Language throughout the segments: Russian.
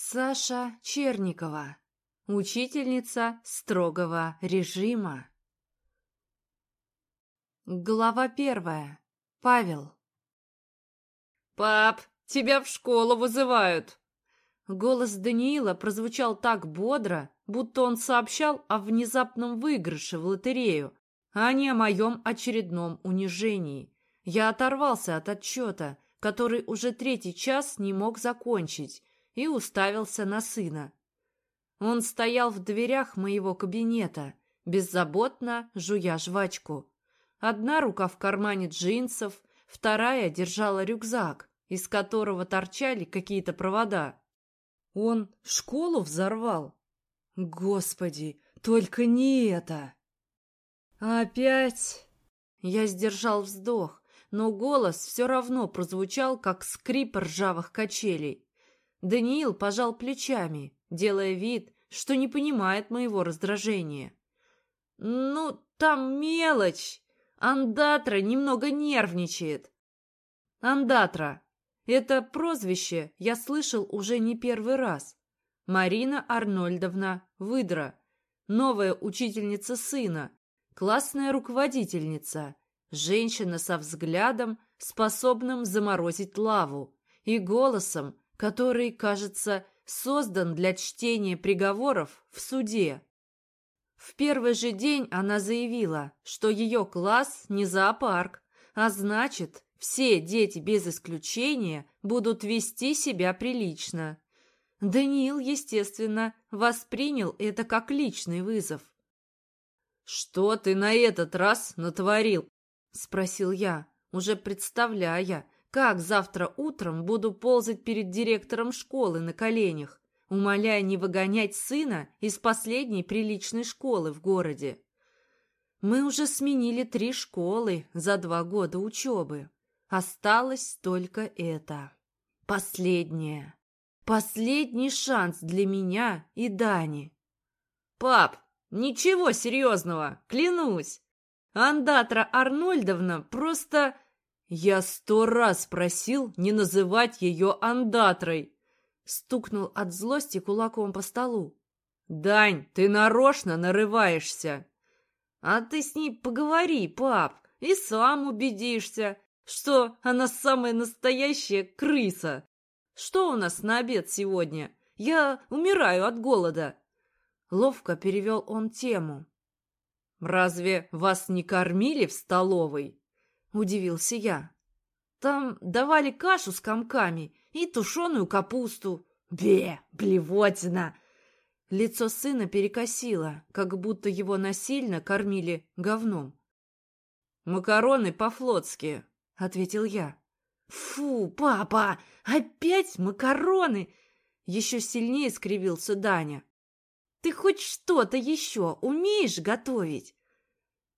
Саша Черникова, учительница строгого режима. Глава первая. Павел. «Пап, тебя в школу вызывают!» Голос Даниила прозвучал так бодро, будто он сообщал о внезапном выигрыше в лотерею, а не о моем очередном унижении. Я оторвался от отчета, который уже третий час не мог закончить, и уставился на сына. Он стоял в дверях моего кабинета, беззаботно жуя жвачку. Одна рука в кармане джинсов, вторая держала рюкзак, из которого торчали какие-то провода. Он школу взорвал? Господи, только не это! Опять? Я сдержал вздох, но голос все равно прозвучал, как скрип ржавых качелей. Даниил пожал плечами, делая вид, что не понимает моего раздражения. «Ну, там мелочь. Андатра немного нервничает». «Андатра. Это прозвище я слышал уже не первый раз. Марина Арнольдовна Выдра, новая учительница сына, классная руководительница, женщина со взглядом, способным заморозить лаву, и голосом, который, кажется, создан для чтения приговоров в суде. В первый же день она заявила, что ее класс не зоопарк, а значит, все дети без исключения будут вести себя прилично. Даниил, естественно, воспринял это как личный вызов. «Что ты на этот раз натворил?» — спросил я, уже представляя, как завтра утром буду ползать перед директором школы на коленях, умоляя не выгонять сына из последней приличной школы в городе? Мы уже сменили три школы за два года учебы. Осталось только это. Последнее. Последний шанс для меня и Дани. «Пап, ничего серьезного, клянусь. Андатра Арнольдовна просто «Я сто раз просил не называть ее андатрой!» Стукнул от злости кулаком по столу. «Дань, ты нарочно нарываешься!» «А ты с ней поговори, пап, и сам убедишься, что она самая настоящая крыса. Что у нас на обед сегодня? Я умираю от голода!» Ловко перевел он тему. «Разве вас не кормили в столовой?» — удивился я. «Там давали кашу с комками и тушеную капусту. Бе, блевотина!» Лицо сына перекосило, как будто его насильно кормили говном. «Макароны по-флотски», — ответил я. «Фу, папа, опять макароны!» Еще сильнее скривился Даня. «Ты хоть что-то еще умеешь готовить?»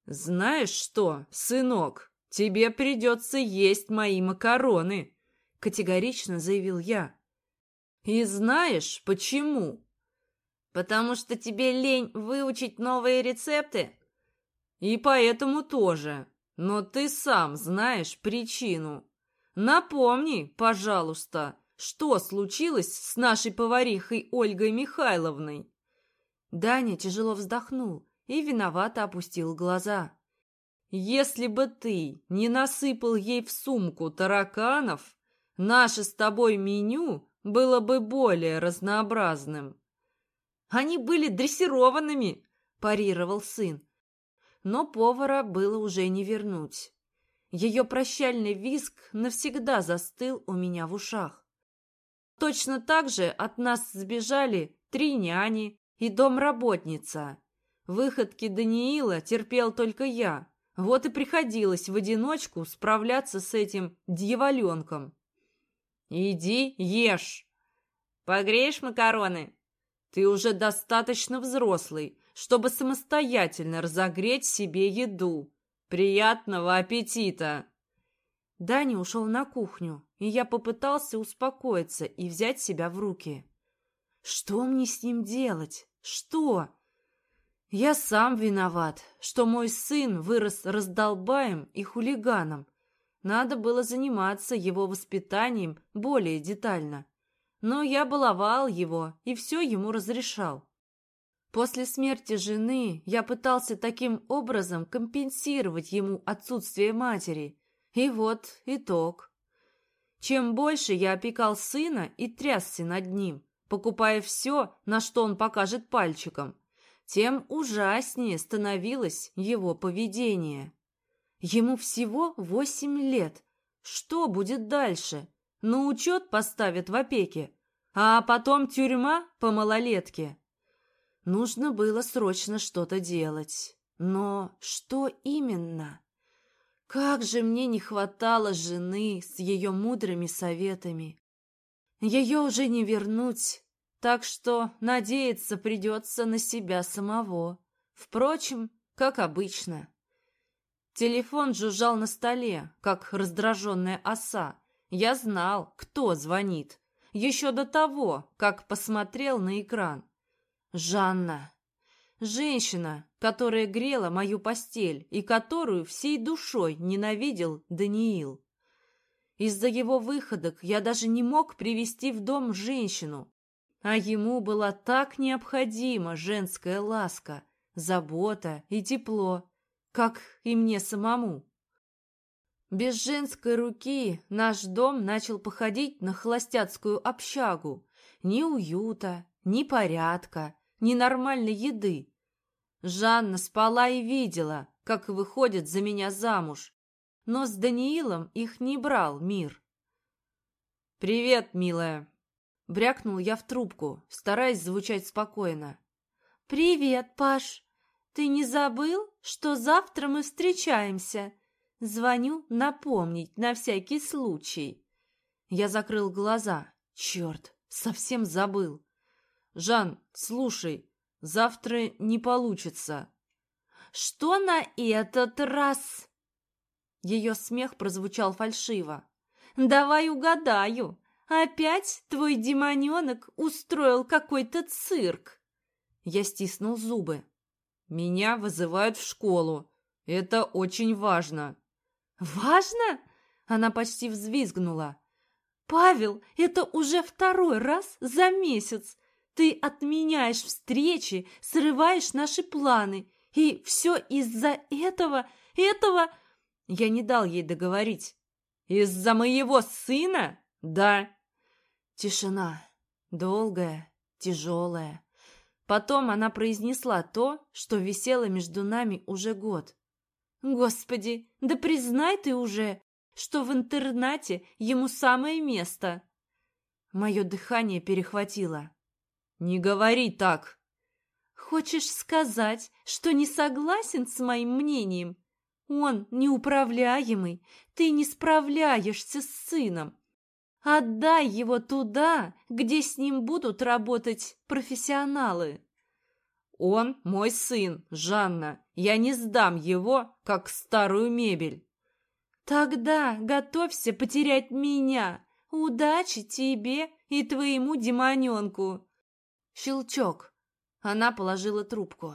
«Знаешь что, сынок?» «Тебе придется есть мои макароны», — категорично заявил я. «И знаешь, почему?» «Потому что тебе лень выучить новые рецепты?» «И поэтому тоже. Но ты сам знаешь причину. Напомни, пожалуйста, что случилось с нашей поварихой Ольгой Михайловной?» Даня тяжело вздохнул и виновато опустил глаза. Если бы ты не насыпал ей в сумку тараканов, наше с тобой меню было бы более разнообразным. Они были дрессированными, парировал сын. Но повара было уже не вернуть. Ее прощальный визг навсегда застыл у меня в ушах. Точно так же от нас сбежали три няни и домработница. Выходки Даниила терпел только я, вот и приходилось в одиночку справляться с этим дьяволенком. «Иди, ешь!» «Погреешь макароны?» «Ты уже достаточно взрослый, чтобы самостоятельно разогреть себе еду. Приятного аппетита!» Даня ушел на кухню, и я попытался успокоиться и взять себя в руки. «Что мне с ним делать? Что?» Я сам виноват, что мой сын вырос раздолбаем и хулиганом. Надо было заниматься его воспитанием более детально. но я баловал его и все ему разрешал. После смерти жены я пытался таким образом компенсировать ему отсутствие матери. И вот итог. Чем больше я опекал сына и трясся над ним, покупая все, на что он покажет пальчиком, тем ужаснее становилось его поведение. Ему всего восемь лет. Что будет дальше? На учет поставят в опеке, а потом тюрьма по малолетке. Нужно было срочно что-то делать. Но что именно? Как же мне не хватало жены с ее мудрыми советами. Ее уже не вернуть, так что надеяться придется на себя самого. Впрочем, как обычно. Телефон жужжал на столе, как раздраженная оса. Я знал, кто звонит, еще до того, как посмотрел на экран. Жанна. Женщина, которая грела мою постель и которую всей душой ненавидел Даниил. Из-за его выходок я даже не мог привести в дом женщину, а ему была так необходима женская ласка, забота и тепло, как и мне самому. Без женской руки наш дом начал походить на холостяцкую общагу. Ни уюта, ни порядка, ни нормальной еды. Жанна спала и видела, как выходит за меня замуж, но с Даниилом их не брал мир. «Привет, милая!» — брякнул я в трубку, стараясь звучать спокойно. «Привет, Паш! Ты не забыл, что завтра мы встречаемся? Звоню напомнить на всякий случай». Я закрыл глаза. Черт, совсем забыл. «Жан, слушай, Завтра не получится. Что на этот раз? Ее смех прозвучал фальшиво. Давай угадаю. Опять твой демоненок устроил какой-то цирк. Я стиснул зубы. Меня вызывают в школу. Это очень важно. Важно? Она почти взвизгнула. Павел, это уже второй раз за месяц. Ты отменяешь встречи, срываешь наши планы. И все из-за этого, этого...» Я не дал ей договорить. «Из-за моего сына? Да». Тишина. Долгая, тяжелая. Потом она произнесла то, что висело между нами уже год. «Господи, да признай ты уже, что в интернате ему самое место!» Мое дыхание перехватило. «Не говори так!» «Хочешь сказать, что не согласен с моим мнением? Он неуправляемый, ты не справляешься с сыном. Отдай его туда, где с ним будут работать профессионалы». «Он мой сын, Жанна. Я не сдам его, как старую мебель». «Тогда готовься потерять меня. Удачи тебе и твоему демоненку!» Щелчок. Она положила трубку.